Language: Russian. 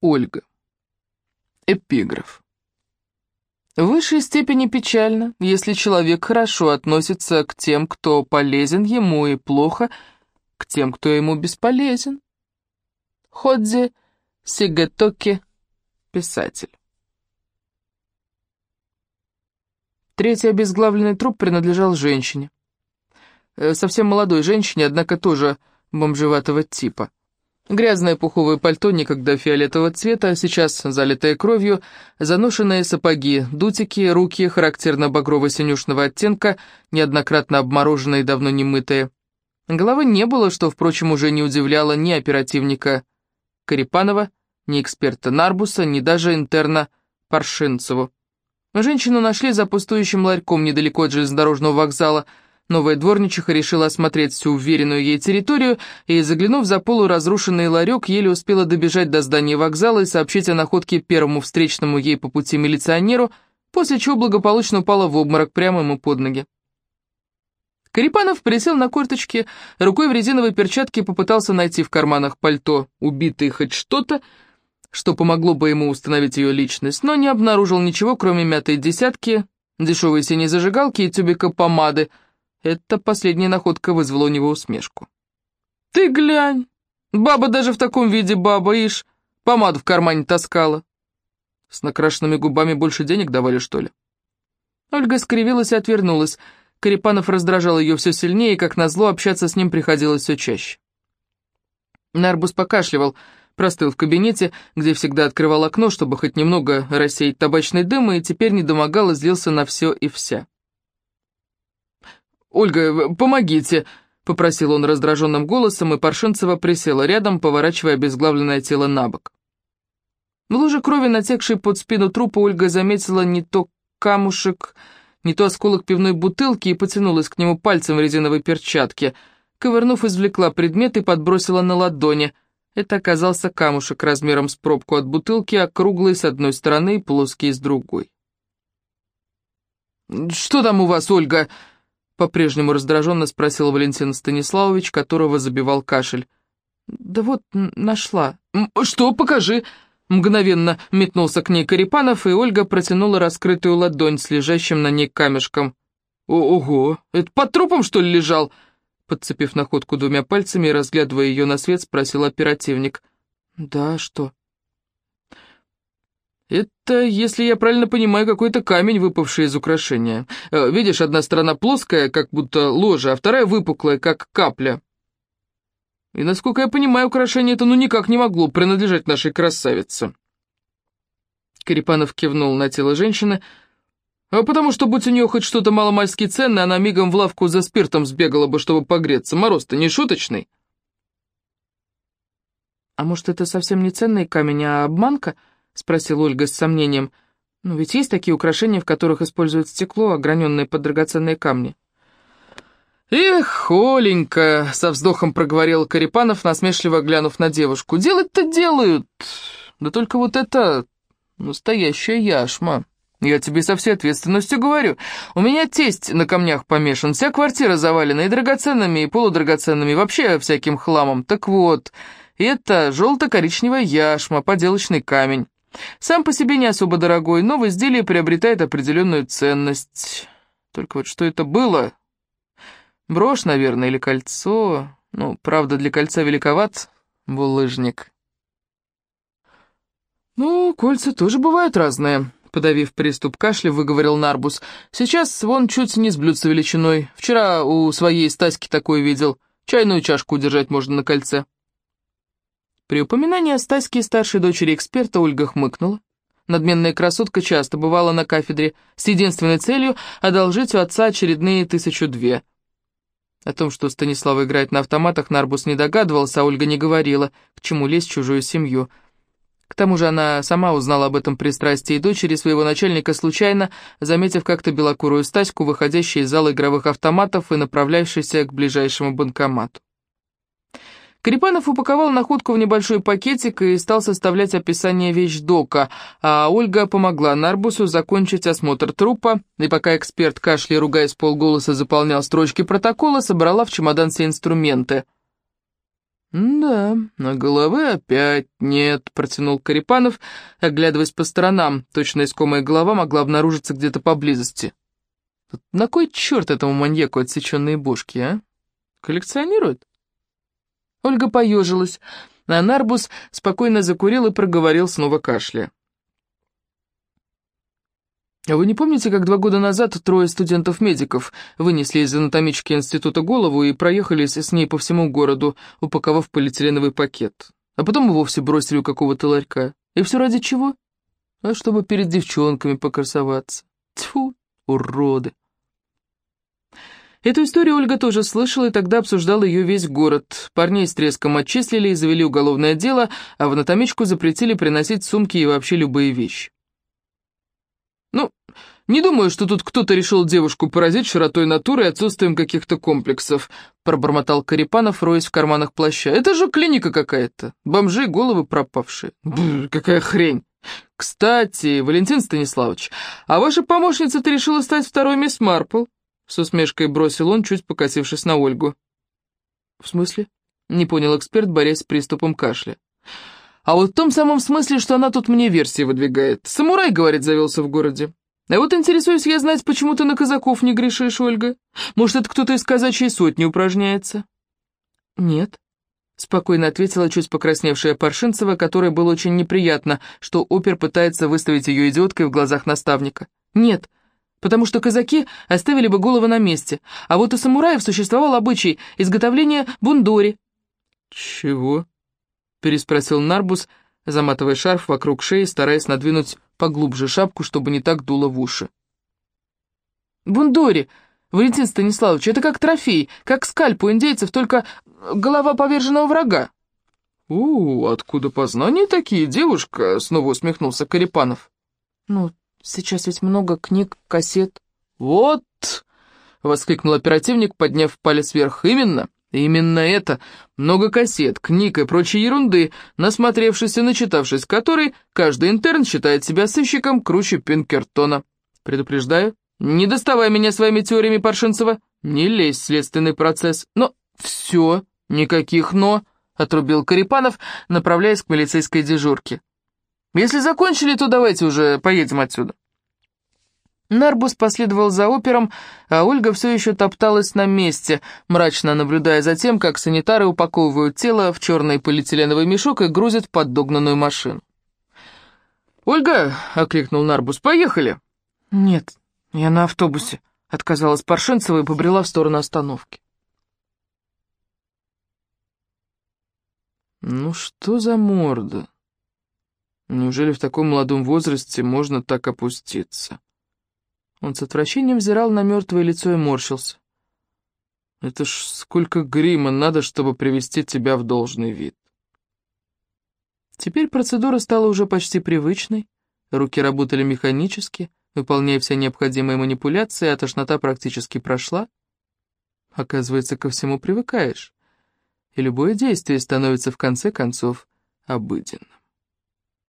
Ольга. Эпиграф. В высшей степени печально, если человек хорошо относится к тем, кто полезен ему, и плохо к тем, кто ему бесполезен. Ходзи Сигатоки, писатель. Третий обезглавленный труп принадлежал женщине. Э, совсем молодой женщине, однако тоже бомжеватого типа. Грязное пуховое пальто некогда фиолетового цвета, сейчас залитое кровью, заношенные сапоги, дутики, руки характерно багрово-синюшного оттенка, неоднократно обмороженные и давно не мытые. Головы не было, что, впрочем, уже не удивляло ни оперативника Карипанова, ни эксперта Нарбуса, ни даже интерна Паршинцеву. Женщину нашли за пустующим ларьком недалеко от железнодорожного вокзала – Новая дворничиха решила осмотреть всю уверенную ей территорию и, заглянув за полуразрушенный ларек, еле успела добежать до здания вокзала и сообщить о находке первому встречному ей по пути милиционеру, после чего благополучно упала в обморок прямо ему под ноги. Карипанов присел на корточки, рукой в резиновой перчатке попытался найти в карманах пальто убитый хоть что-то, что помогло бы ему установить ее личность, но не обнаружил ничего, кроме мятой десятки, дешевой синей зажигалки и тюбика помады — эта последняя находка вызвала у него усмешку. «Ты глянь! Баба даже в таком виде баба, ишь, помаду в кармане таскала. С накрашенными губами больше денег давали, что ли?» Ольга скривилась и отвернулась. Карипанов раздражал ее все сильнее, и, как назло, общаться с ним приходилось все чаще. Нарбус покашливал, простыл в кабинете, где всегда открывал окно, чтобы хоть немного рассеять табачный дым, и теперь не домогал и злился на все и вся. «Ольга, помогите!» — попросил он раздраженным голосом, и Паршинцева присела рядом, поворачивая обезглавленное тело на бок. В луже крови, натекшей под спину трупа, Ольга заметила не то камушек, не то осколок пивной бутылки и потянулась к нему пальцем в резиновой перчатке. Ковырнув, извлекла предмет и подбросила на ладони. Это оказался камушек размером с пробку от бутылки, округлый с одной стороны и плоский с другой. «Что там у вас, Ольга?» По-прежнему раздраженно спросил Валентин Станиславович, которого забивал кашель. «Да вот, нашла». «Что, покажи!» Мгновенно метнулся к ней Карипанов, и Ольга протянула раскрытую ладонь с лежащим на ней камешком. «Ого, это под трупом, что ли, лежал?» Подцепив находку двумя пальцами и разглядывая ее на свет, спросил оперативник. «Да, что?» «Это, если я правильно понимаю, какой-то камень, выпавший из украшения. Э, видишь, одна сторона плоская, как будто ложа, а вторая выпуклая, как капля. И, насколько я понимаю, украшение это ну никак не могло принадлежать нашей красавице». Карипанов кивнул на тело женщины, а потому что, будь у нее хоть что-то маломальски ценное, она мигом в лавку за спиртом сбегала бы, чтобы погреться. Мороз-то не шуточный. «А может, это совсем не ценный камень, а обманка?» — спросила Ольга с сомнением. «Ну ведь есть такие украшения, в которых используют стекло, ограненное под драгоценные камни». «Эх, Оленька!» — со вздохом проговорил Карипанов, насмешливо глянув на девушку. «Делать-то делают, да только вот это настоящая яшма. Я тебе со всей ответственностью говорю. У меня тесть на камнях помешан, вся квартира завалена и драгоценными, и полудрагоценными, и вообще всяким хламом. Так вот, это желто-коричневая яшма, поделочный камень». Сам по себе не особо дорогой, но в изделии приобретает определенную ценность. Только вот что это было? Брошь, наверное, или кольцо? Ну, правда, для кольца великоват булыжник. «Ну, кольца тоже бывают разные», — подавив приступ кашля, выговорил Нарбус. «Сейчас вон чуть не с величиной. Вчера у своей Стаськи такой видел. Чайную чашку удержать можно на кольце». При упоминании о Стаське старшей дочери эксперта Ольга хмыкнула. Надменная красотка часто бывала на кафедре с единственной целью одолжить у отца очередные тысячу две. О том, что Станислава играет на автоматах, Нарбус не догадывался, а Ольга не говорила, к чему лезть в чужую семью. К тому же она сама узнала об этом пристрастии дочери своего начальника случайно, заметив как-то белокурую Стаську, выходящую из зала игровых автоматов и направляющейся к ближайшему банкомату. Карипанов упаковал находку в небольшой пакетик и стал составлять описание вещдока, а Ольга помогла Нарбусу закончить осмотр трупа, и пока эксперт, кашляя ругаясь полголоса, заполнял строчки протокола, собрала в чемодан все инструменты. «Да, а головы опять нет», — протянул Карипанов, оглядываясь по сторонам. Точно искомая голова могла обнаружиться где-то поблизости. «На кой черт этому маньяку отсеченные бошки, а? Коллекционирует?» Ольга поежилась, а Нарбус спокойно закурил и проговорил снова кашля. А вы не помните, как два года назад трое студентов-медиков вынесли из анатомички института голову и проехались с ней по всему городу, упаковав полиэтиленовый пакет? А потом и вовсе бросили у какого-то ларька. И все ради чего? А чтобы перед девчонками покрасоваться. Тьфу, уроды. Эту историю Ольга тоже слышала, и тогда обсуждал ее весь город. Парней с треском отчислили и завели уголовное дело, а в анатомичку запретили приносить сумки и вообще любые вещи. Ну, не думаю, что тут кто-то решил девушку поразить широтой натуры и отсутствием каких-то комплексов, пробормотал Карипанов, роясь в карманах плаща. Это же клиника какая-то. Бомжи, головы пропавшие. Бррр, какая хрень. Кстати, Валентин Станиславович, а ваша помощница-то решила стать второй мисс Марпл? С усмешкой бросил он, чуть покосившись на Ольгу. В смысле? Не понял эксперт, борясь с приступом кашля. А вот в том самом смысле, что она тут мне версии выдвигает. Самурай, говорит, завелся в городе. А вот интересуюсь я знать, почему ты на казаков не грешишь, Ольга. Может, это кто-то из казачьей сотни упражняется? Нет, спокойно ответила чуть покрасневшая Паршинцева, которой было очень неприятно, что опер пытается выставить ее идиоткой в глазах наставника. Нет, потому что казаки оставили бы головы на месте, а вот у самураев существовал обычай изготовления бундори. Чего? переспросил Нарбус, заматывая шарф вокруг шеи, стараясь надвинуть поглубже шапку, чтобы не так дуло в уши. «Бундори, Валентин Станиславович, это как трофей, как скальп у индейцев, только голова поверженного врага». «У, откуда познания такие, девушка?» — снова усмехнулся Карипанов. «Ну, сейчас ведь много книг, кассет». «Вот!» — воскликнул оперативник, подняв палец вверх. «Именно!» Именно это, много кассет, книг и прочей ерунды, насмотревшись и начитавшись которой, каждый интерн считает себя сыщиком круче Пинкертона. Предупреждаю, не доставай меня своими теориями Паршинцева, не лезь в следственный процесс. Но все, никаких «но», — отрубил Карипанов, направляясь к милицейской дежурке. Если закончили, то давайте уже поедем отсюда. Нарбус последовал за опером, а Ольга все еще топталась на месте, мрачно наблюдая за тем, как санитары упаковывают тело в черный полиэтиленовый мешок и грузят в поддогнанную машину. «Ольга!» — окликнул Нарбус. «Поехали!» «Нет, я на автобусе», — отказалась Паршенцева и побрела в сторону остановки. «Ну что за морда? Неужели в таком молодом возрасте можно так опуститься?» Он с отвращением взирал на мертвое лицо и морщился. «Это ж сколько грима надо, чтобы привести тебя в должный вид!» Теперь процедура стала уже почти привычной, руки работали механически, выполняя все необходимые манипуляции, а тошнота практически прошла. Оказывается, ко всему привыкаешь, и любое действие становится в конце концов обыденным.